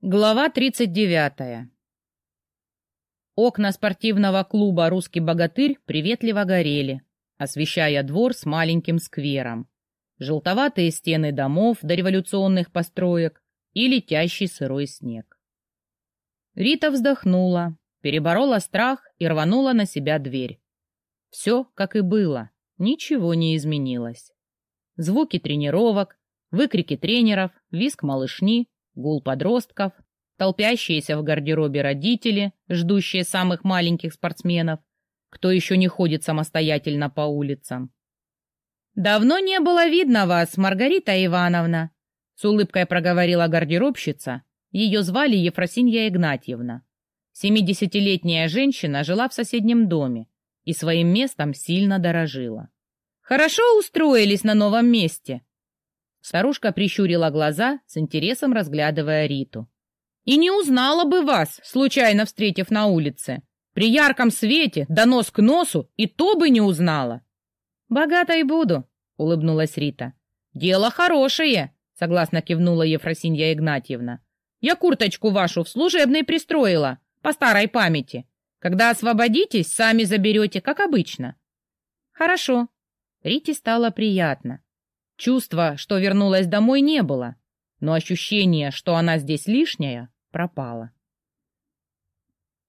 Глава 39. Окна спортивного клуба «Русский богатырь» приветливо горели, освещая двор с маленьким сквером. Желтоватые стены домов дореволюционных построек и летящий сырой снег. Рита вздохнула, переборола страх и рванула на себя дверь. Все, как и было, ничего не изменилось. Звуки тренировок, выкрики тренеров, визг малышни — гул подростков, толпящиеся в гардеробе родители, ждущие самых маленьких спортсменов, кто еще не ходит самостоятельно по улицам. «Давно не было видно вас, Маргарита Ивановна», — с улыбкой проговорила гардеробщица. Ее звали Ефросинья Игнатьевна. Семидесятилетняя женщина жила в соседнем доме и своим местом сильно дорожила. «Хорошо устроились на новом месте?» Старушка прищурила глаза, с интересом разглядывая Риту. «И не узнала бы вас, случайно встретив на улице. При ярком свете, да нос к носу, и то бы не узнала». «Богатой буду», — улыбнулась Рита. «Дело хорошее», — согласно кивнула Ефросинья Игнатьевна. «Я курточку вашу в служебной пристроила, по старой памяти. Когда освободитесь, сами заберете, как обычно». «Хорошо». Рите стало приятно. Чувства, что вернулась домой, не было, но ощущение, что она здесь лишняя, пропало.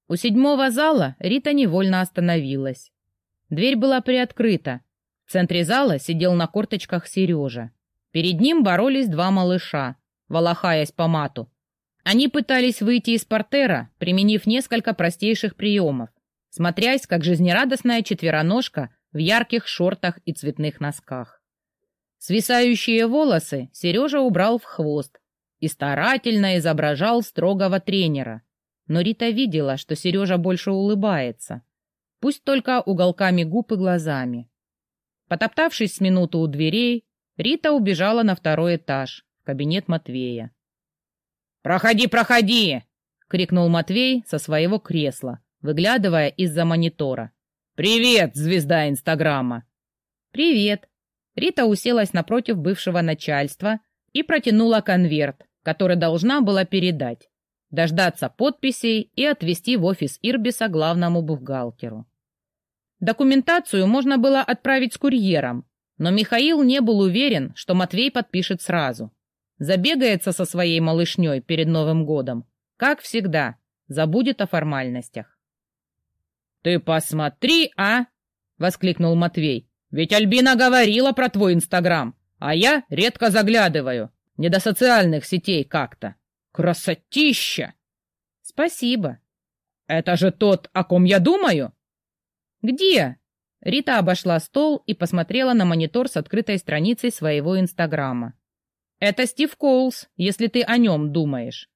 У седьмого зала Рита невольно остановилась. Дверь была приоткрыта. В центре зала сидел на корточках Сережа. Перед ним боролись два малыша, волохаясь по мату. Они пытались выйти из портера, применив несколько простейших приемов, смотрясь, как жизнерадостная четвероножка в ярких шортах и цветных носках. Свисающие волосы Сережа убрал в хвост и старательно изображал строгого тренера. Но Рита видела, что Сережа больше улыбается, пусть только уголками губ и глазами. Потоптавшись с минуту у дверей, Рита убежала на второй этаж, в кабинет Матвея. «Проходи, проходи!» — крикнул Матвей со своего кресла, выглядывая из-за монитора. «Привет, звезда Инстаграма!» «Привет!» Рита уселась напротив бывшего начальства и протянула конверт, который должна была передать, дождаться подписей и отвезти в офис Ирбиса главному бухгалтеру. Документацию можно было отправить с курьером, но Михаил не был уверен, что Матвей подпишет сразу. Забегается со своей малышней перед Новым годом. Как всегда, забудет о формальностях. «Ты посмотри, а!» — воскликнул Матвей. Ведь Альбина говорила про твой Инстаграм, а я редко заглядываю. Не до социальных сетей как-то. Красотища! Спасибо. Это же тот, о ком я думаю? Где? Рита обошла стол и посмотрела на монитор с открытой страницей своего Инстаграма. Это Стив Коулс, если ты о нем думаешь.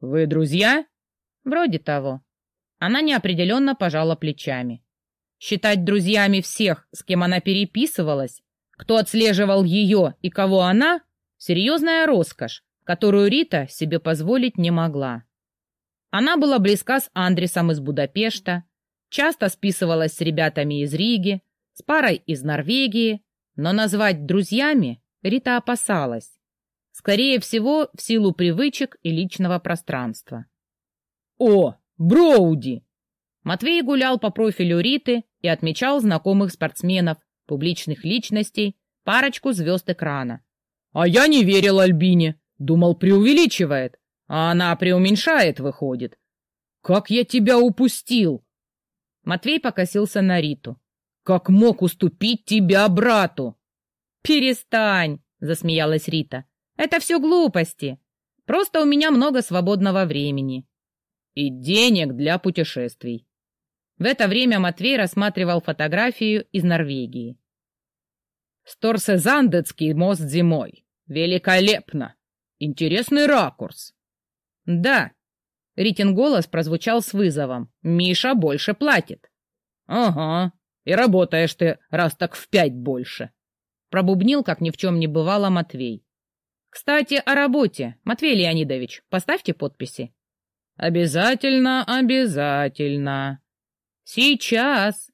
Вы друзья? Вроде того. Она неопределенно пожала плечами. Считать друзьями всех, с кем она переписывалась, кто отслеживал ее и кого она — серьезная роскошь, которую Рита себе позволить не могла. Она была близка с Андресом из Будапешта, часто списывалась с ребятами из Риги, с парой из Норвегии, но назвать друзьями Рита опасалась. Скорее всего, в силу привычек и личного пространства. «О, Броуди!» Матвей гулял по профилю Риты и отмечал знакомых спортсменов, публичных личностей, парочку звезд экрана. «А я не верил Альбине. Думал, преувеличивает. А она преуменьшает, выходит. Как я тебя упустил!» Матвей покосился на Риту. «Как мог уступить тебя брату?» «Перестань!» — засмеялась Рита. «Это все глупости. Просто у меня много свободного времени». «И денег для путешествий», в это время Матвей рассматривал фотографию из Норвегии. «Сторсезандецкий мост зимой. Великолепно! Интересный ракурс!» «Да!» — Ритин голос прозвучал с вызовом. «Миша больше платит». «Ага, и работаешь ты раз так в пять больше!» Пробубнил, как ни в чем не бывало, Матвей. «Кстати, о работе. Матвей Леонидович, поставьте подписи». «Обязательно, обязательно!» «Сейчас!»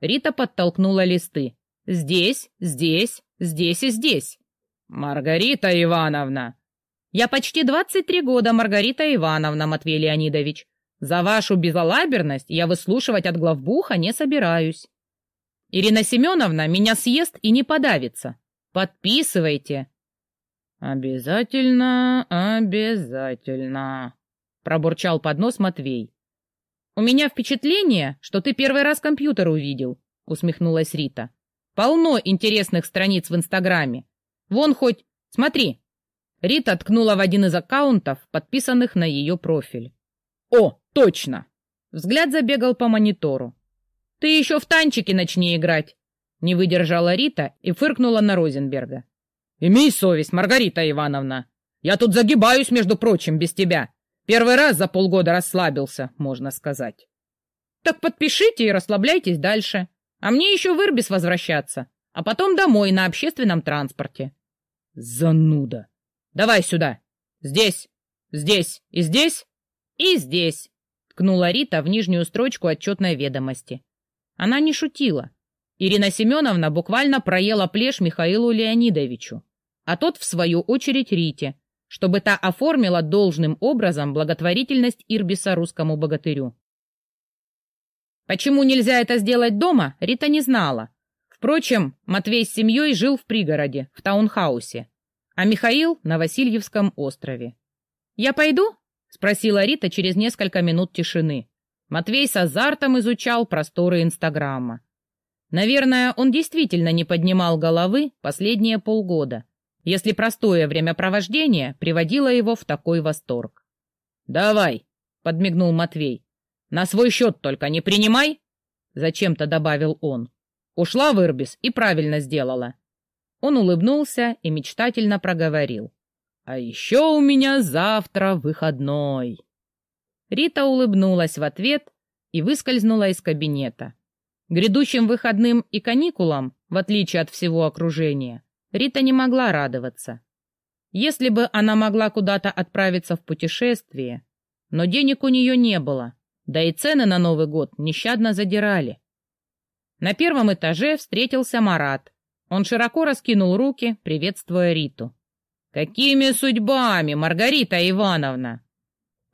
Рита подтолкнула листы. «Здесь, здесь, здесь и здесь!» «Маргарита Ивановна!» Я почти двадцать три года, Маргарита Ивановна, Матвей Леонидович. За вашу безалаберность я выслушивать от главбуха не собираюсь. Ирина Семеновна меня съест и не подавится. Подписывайте. Обязательно, обязательно, пробурчал под нос Матвей. У меня впечатление, что ты первый раз компьютер увидел, усмехнулась Рита. Полно интересных страниц в Инстаграме. Вон хоть, смотри. Рита ткнула в один из аккаунтов, подписанных на ее профиль. О, точно! Взгляд забегал по монитору. Ты еще в танчики начни играть. Не выдержала Рита и фыркнула на Розенберга. Имей совесть, Маргарита Ивановна. Я тут загибаюсь, между прочим, без тебя. Первый раз за полгода расслабился, можно сказать. Так подпишите и расслабляйтесь дальше. А мне еще в Ирбис возвращаться, а потом домой на общественном транспорте. Зануда. Давай сюда. Здесь, здесь и здесь и здесь. Ткнула Рита в нижнюю строчку отчетной ведомости. Она не шутила. Ирина Семеновна буквально проела плешь Михаилу Леонидовичу, а тот, в свою очередь, Рите, чтобы та оформила должным образом благотворительность Ирбиса русскому богатырю. Почему нельзя это сделать дома, Рита не знала. Впрочем, Матвей с семьей жил в пригороде, в таунхаусе, а Михаил — на Васильевском острове. «Я пойду?» — спросила Рита через несколько минут тишины. Матвей с азартом изучал просторы Инстаграма. Наверное, он действительно не поднимал головы последние полгода, если простое времяпровождение приводило его в такой восторг. «Давай», — подмигнул Матвей, на свой счет только не принимай, — зачем-то добавил он. Ушла в Ирбис и правильно сделала. Он улыбнулся и мечтательно проговорил. А еще у меня завтра выходной. Рита улыбнулась в ответ и выскользнула из кабинета. Грядущим выходным и каникулам, в отличие от всего окружения, Рита не могла радоваться. Если бы она могла куда-то отправиться в путешествие, но денег у нее не было, да и цены на Новый год нещадно задирали. На первом этаже встретился Марат. Он широко раскинул руки, приветствуя Риту. «Какими судьбами, Маргарита Ивановна?»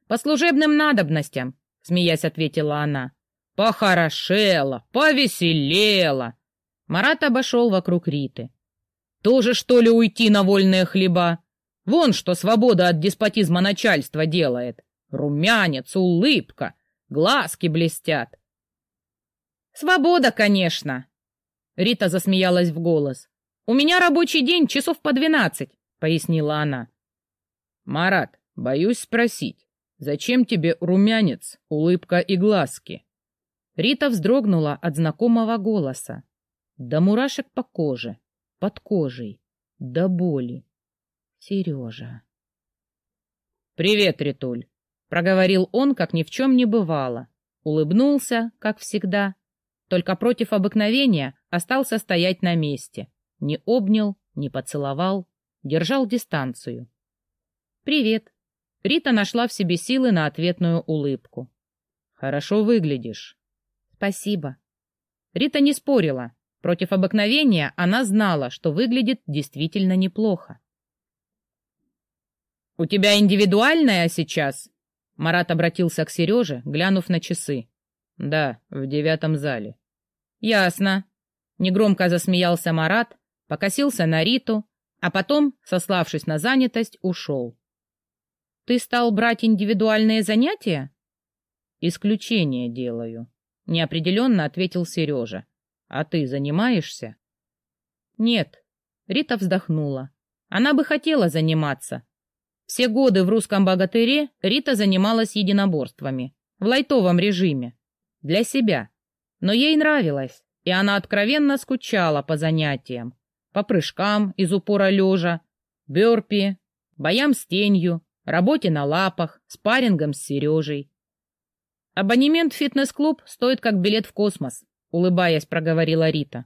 «По служебным надобностям», — смеясь ответила она. «Похорошела, повеселела». Марат обошел вокруг Риты. «Тоже, что ли, уйти на вольные хлеба? Вон что свобода от деспотизма начальства делает. Румянец, улыбка, Глазки блестят. Свобода, конечно. Рита засмеялась в голос. У меня рабочий день часов по двенадцать, пояснила она. Марат, боюсь спросить, зачем тебе румянец, улыбка и глазки? Рита вздрогнула от знакомого голоса. До мурашек по коже, под кожей, до боли. Сережа. «Привет, Ритуль!» Проговорил он, как ни в чем не бывало. Улыбнулся, как всегда. Только против обыкновения остался стоять на месте. Не обнял, не поцеловал, держал дистанцию. «Привет». Рита нашла в себе силы на ответную улыбку. «Хорошо выглядишь». «Спасибо». Рита не спорила. Против обыкновения она знала, что выглядит действительно неплохо. «У тебя индивидуальная сейчас?» Марат обратился к Сереже, глянув на часы. «Да, в девятом зале». «Ясно». Негромко засмеялся Марат, покосился на Риту, а потом, сославшись на занятость, ушел. «Ты стал брать индивидуальные занятия?» «Исключение делаю», — неопределенно ответил Сережа. «А ты занимаешься?» «Нет», — Рита вздохнула. «Она бы хотела заниматься, все годы в русском богатыре Рита занималась единоборствами, в лайтовом режиме, для себя. Но ей нравилось, и она откровенно скучала по занятиям, по прыжкам из упора лежа, бёрпи, боям с тенью, работе на лапах, спаррингом с Сережей. Абонемент в фитнес-клуб стоит как билет в космос, улыбаясь, проговорила Рита.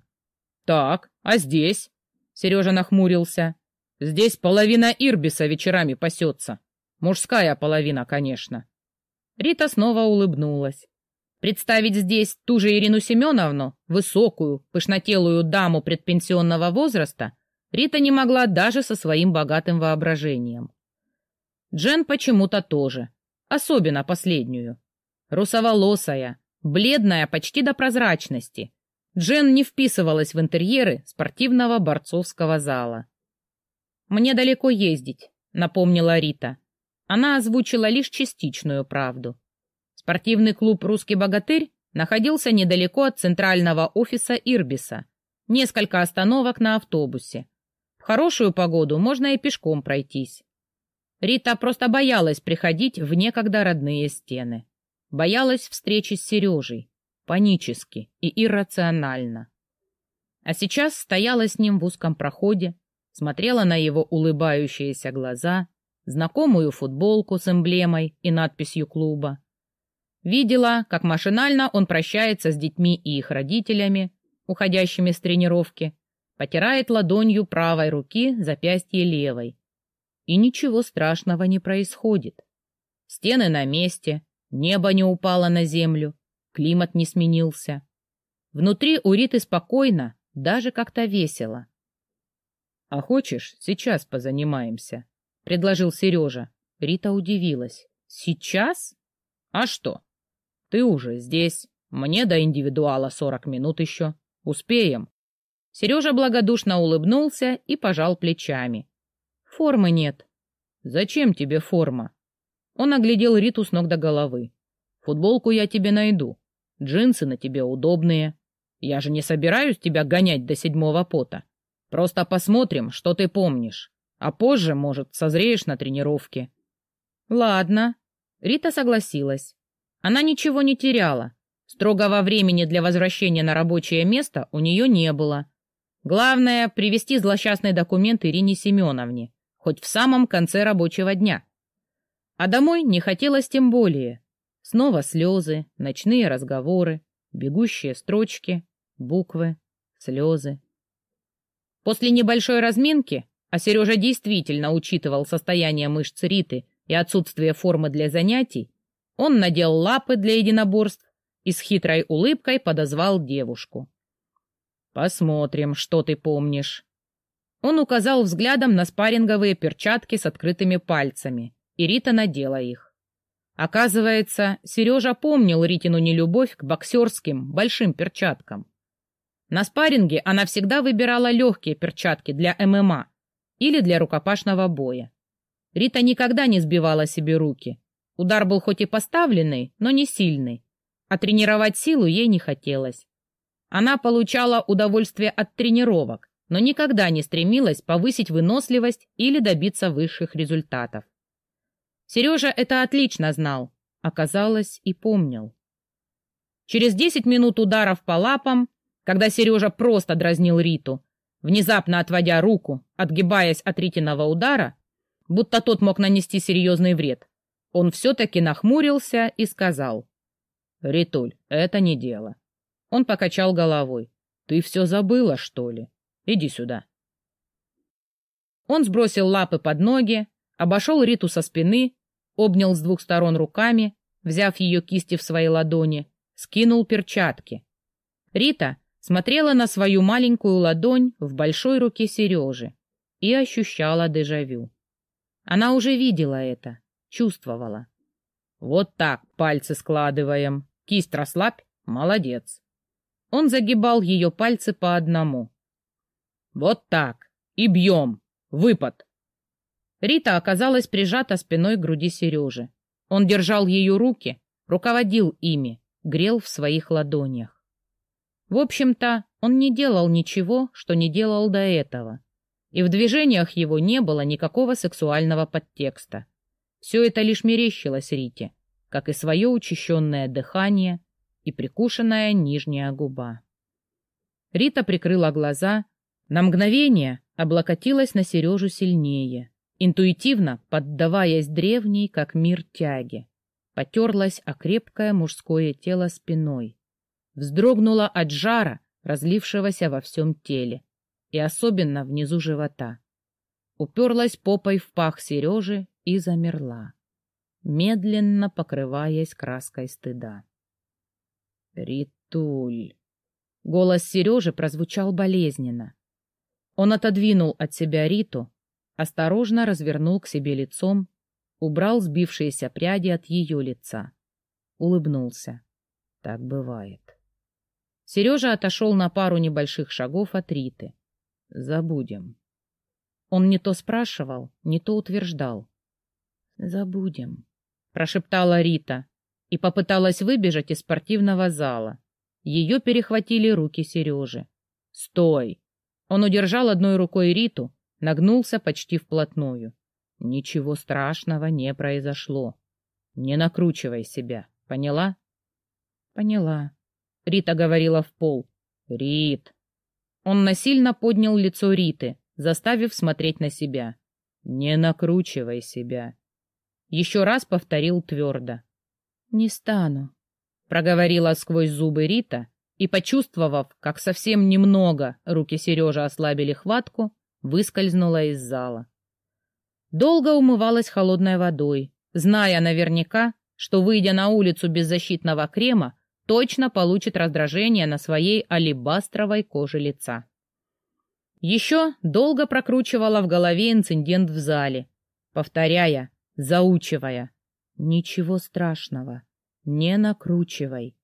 Так, а здесь? Сережа нахмурился. Здесь половина Ирбиса вечерами пасется. Мужская половина, конечно. Рита снова улыбнулась. Представить здесь ту же Ирину Семеновну, высокую, пышнотелую даму предпенсионного возраста, Рита не могла даже со своим богатым воображением. Джен почему-то тоже, особенно последнюю. Русоволосая, бледная почти до прозрачности. Джен не вписывалась в интерьеры спортивного борцовского зала. «Мне далеко ездить», — напомнила Рита. Она озвучила лишь частичную правду. Спортивный клуб «Русский богатырь» находился недалеко от центрального офиса Ирбиса. Несколько остановок на автобусе. В хорошую погоду можно и пешком пройтись. Рита просто боялась приходить в некогда родные стены. Боялась встречи с Сережей. Панически и иррационально. А сейчас стояла с ним в узком проходе, смотрела на его улыбающиеся глаза, знакомую футболку с эмблемой и надписью клуба. Видела, как машинально он прощается с детьми и их родителями, уходящими с тренировки, потирает ладонью правой руки запястье левой. И ничего страшного не происходит. Стены на месте, небо не упало на землю, климат не сменился. Внутри у Риты спокойно, даже как-то весело. — А хочешь, сейчас позанимаемся? — предложил Сережа. Рита удивилась. — Сейчас? А что? Ты уже здесь. Мне до индивидуала сорок минут еще. Успеем. Сережа благодушно улыбнулся и пожал плечами. Формы нет. Зачем тебе форма? Он оглядел Риту с ног до головы. Футболку я тебе найду. Джинсы на тебе удобные. Я же не собираюсь тебя гонять до седьмого пота. Просто посмотрим, что ты помнишь. А позже, может, созреешь на тренировке. Ладно. Рита согласилась. Она ничего не теряла. Строгого времени для возвращения на рабочее место у нее не было. Главное — привести злосчастный документ Ирине Семеновне, хоть в самом конце рабочего дня. А домой не хотелось тем более. Снова слезы, ночные разговоры, бегущие строчки, буквы, слезы. После небольшой разминки, а Сережа действительно учитывал состояние мышц Риты и отсутствие формы для занятий, он надел лапы для единоборств и с хитрой улыбкой подозвал девушку. Посмотрим, что ты помнишь. Он указал взглядом на спарринговые перчатки с открытыми пальцами, и Рита надела их. Оказывается, Сережа помнил Ритину нелюбовь к боксерским большим перчаткам. На спарринге она всегда выбирала легкие перчатки для ММА или для рукопашного боя. Рита никогда не сбивала себе руки. Удар был хоть и поставленный, но не сильный, а тренировать силу ей не хотелось. Она получала удовольствие от тренировок, но никогда не стремилась повысить выносливость или добиться высших результатов. Сережа это отлично знал, оказалось и помнил. Через десять минут ударов по лапам, когда Сережа просто дразнил Риту, внезапно отводя руку, отгибаясь от Ритиного удара, будто тот мог нанести серьезный вред, он все-таки нахмурился и сказал. «Ритуль, это не дело. Он покачал головой. «Ты все забыла, что ли? Иди сюда». Он сбросил лапы под ноги, обошел Риту со спины, обнял с двух сторон руками, взяв ее кисти в свои ладони, скинул перчатки. Рита смотрела на свою маленькую ладонь в большой руке Сережи и ощущала дежавю. Она уже видела это, чувствовала. «Вот так пальцы складываем. Кисть расслабь. Молодец. Он загибал ее пальцы по одному. «Вот так! И бьем! Выпад!» Рита оказалась прижата спиной к груди Сережи. Он держал ее руки, руководил ими, грел в своих ладонях. В общем-то, он не делал ничего, что не делал до этого. И в движениях его не было никакого сексуального подтекста. Все это лишь мерещилось Рите, как и свое учащенное дыхание, и прикушенная нижняя губа. Рита прикрыла глаза, на мгновение облокотилась на Сережу сильнее, интуитивно поддаваясь древней, как мир тяге. Потерлась о крепкое мужское тело спиной. Вздрогнула от жара, разлившегося во всем теле, и особенно внизу живота. Уперлась попой в пах Сережи и замерла, медленно покрываясь краской стыда. Ритуль. Голос Сережи прозвучал болезненно. Он отодвинул от себя Риту, осторожно развернул к себе лицом, убрал сбившиеся пряди от ее лица. Улыбнулся. Так бывает. Сережа отошел на пару небольших шагов от Риты. Забудем. Он не то спрашивал, не то утверждал. Забудем, прошептала Рита и попыталась выбежать из спортивного зала. Ее перехватили руки Сережи. «Стой!» Он удержал одной рукой Риту, нагнулся почти вплотную. Ничего страшного не произошло. Не накручивай себя, поняла? Поняла. Рита говорила в пол. Рит. Он насильно поднял лицо Риты, заставив смотреть на себя. Не накручивай себя. Еще раз повторил твердо. Не стану, проговорила сквозь зубы Рита и, почувствовав, как совсем немного руки Сережи ослабили хватку, выскользнула из зала. Долго умывалась холодной водой, зная наверняка, что, выйдя на улицу без защитного крема, точно получит раздражение на своей алебастровой коже лица. Еще долго прокручивала в голове инцидент в зале, повторяя, заучивая. Ничего страшного, не накручивай.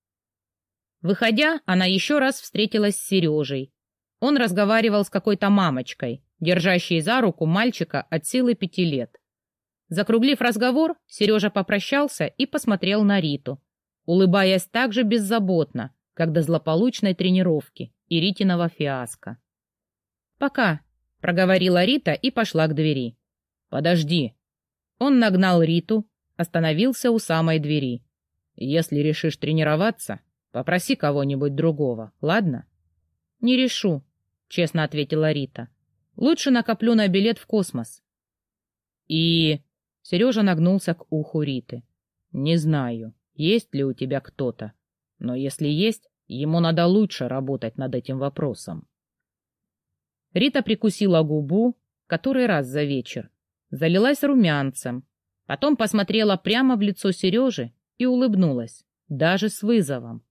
Выходя, она еще раз встретилась с Сережей. Он разговаривал с какой-то мамочкой, держащей за руку мальчика от силы пяти лет. Закруглив разговор, Сережа попрощался и посмотрел на Риту, улыбаясь так же беззаботно, как до злополучной тренировки и Ритиного фиаско. «Пока», — проговорила Рита и пошла к двери. «Подожди». Он нагнал Риту, остановился у самой двери. «Если решишь тренироваться, Попроси кого-нибудь другого, ладно? Не решу, честно ответила Рита. Лучше накоплю на билет в космос. И... Сережа нагнулся к уху Риты. Не знаю, есть ли у тебя кто-то, но если есть, ему надо лучше работать над этим вопросом. Рита прикусила губу, который раз за вечер, залилась румянцем, потом посмотрела прямо в лицо Сережи и улыбнулась, даже с вызовом.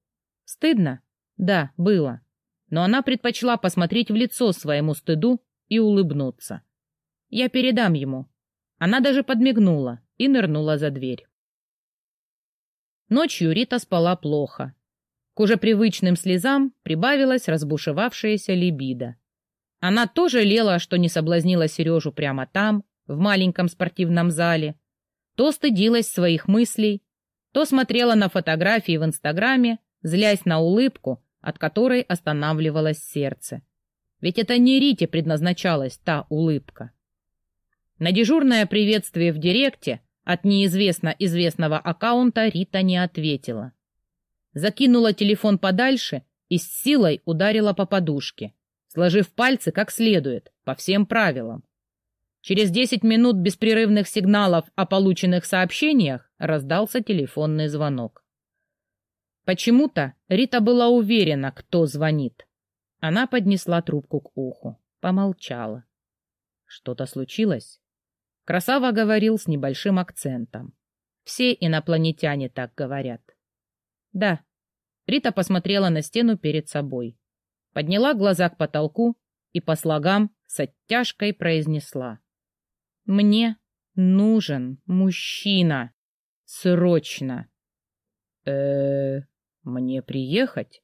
Стыдно? Да, было. Но она предпочла посмотреть в лицо своему стыду и улыбнуться. Я передам ему. Она даже подмигнула и нырнула за дверь. Ночью Рита спала плохо. К уже привычным слезам прибавилась разбушевавшаяся либидо. Она то жалела, что не соблазнила Сережу прямо там, в маленьком спортивном зале, то стыдилась своих мыслей, то смотрела на фотографии в Инстаграме злясь на улыбку, от которой останавливалось сердце. Ведь это не Рите предназначалась та улыбка. На дежурное приветствие в директе от неизвестно известного аккаунта Рита не ответила. Закинула телефон подальше и с силой ударила по подушке, сложив пальцы как следует, по всем правилам. Через десять минут беспрерывных сигналов о полученных сообщениях раздался телефонный звонок. Почему-то Рита была уверена, кто звонит. Она поднесла трубку к уху, помолчала. Что-то случилось? Красава говорил с небольшим акцентом. Все инопланетяне так говорят. Да. Рита посмотрела на стену перед собой. Подняла глаза к потолку и по слогам с оттяжкой произнесла. «Мне нужен мужчина. Срочно!» э, -э «Мне приехать?»